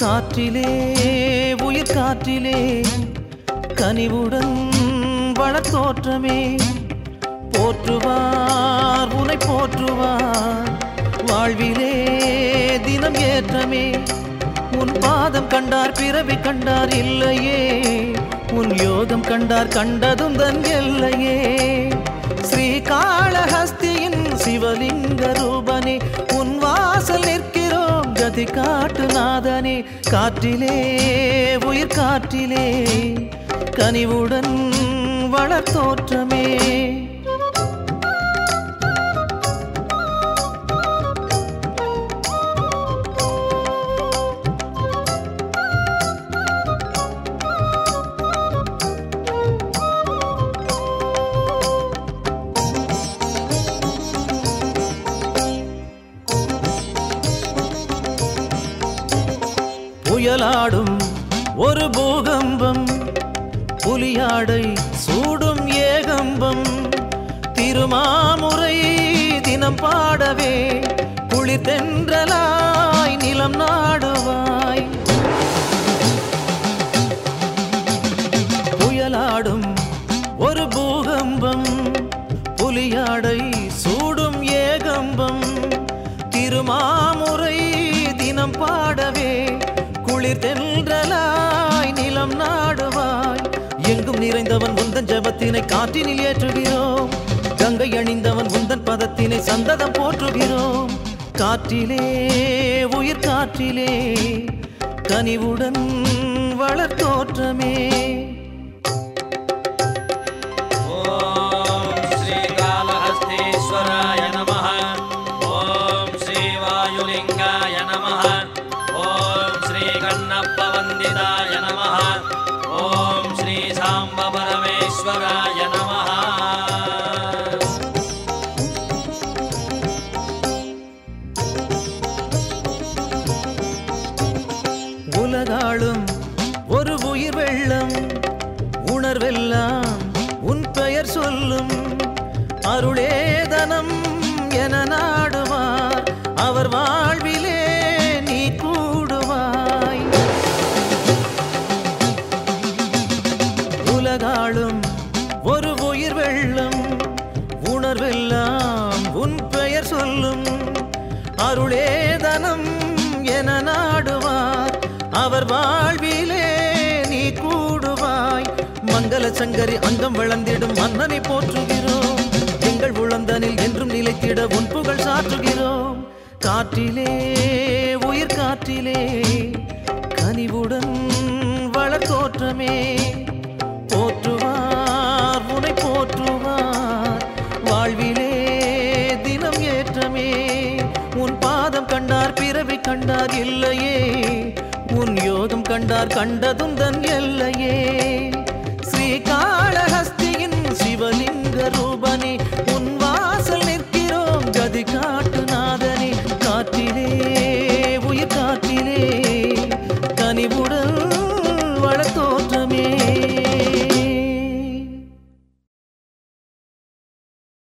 காற்றிலே உயிர் காற்றிலே கனிவுடன் வளத்தோற்றமே போற்றுவார் உனை போற்றுவார் வாழ்விலே தினம் ஏற்றமே. உன் பாதம் கண்டார் பிறவி கண்டார் இல்லையே. உன் யோகம் கண்டார் கண்டதும் தன் எல்லையே. நிற்கிறோம் காட்டு நாதனே காற்றிலே உயிர் காற்றிலே கனிவுடன் வளர்த்தோற்றமே. புயலாடும் ஒரு பூகம்பம். புலியாடை சூடும் ஏகம்பம். திருமாமுறை தினம் பாடவே குளிர் தென்றலாய் நிலம் நாடுவாய். புயலாடும் ஒரு பூகம்பம். புலியாடை சூடும் ஏகம்பம். திருமாமுறை தினம் பாடவே குளிர் தென்றலாய் நிலம் நாடுவாய். எங்கும் நிறைந்தவன் உந்தன் ஜபத்தினை காற்றினில் ஏற்றுகிறோம். கங்கை அணிந்தவன் உந்தன் பதத்தினை சந்ததம் போற்றுகிறோம். காற்றிலே உயிர் காற்றிலே கனிவுடன் வளர்த்தோற்றமே. சாம்பவந்திதாய நம ஓம் ஸ்ரீ சாம்ப பரமேஸ்வராய நம உலகாளும் ஒரு உயிர் வெள்ளம் உணர்வெல்லாம் உன் பெயர் சொல்லும். அருளே எல்லாம் உன் பெயர் சொல்லும். அருளேதனம் என நாடுவார். அவர் வாழ்விலே நீ கூடுவாய். மங்கள சங்கரி அங்கம் வளர்ந்திடும் மன்னனை போற்றுகிறோம். எங்கள் உழந்தனில் என்றும் நிலைத்திட உன் புகழ் சாற்றுகிறோம். காற்றிலே உயிர் காற்றிலே கனிவுடன் வளர்த்தோற்றமே. போற்று கண்டார் இல்லையே உன் யோகம் கண்டார் கண்டதும் தன் எல்லையே. ஸ்ரீகாளஹஸ்தியின் சிவலிங்க ரூபம்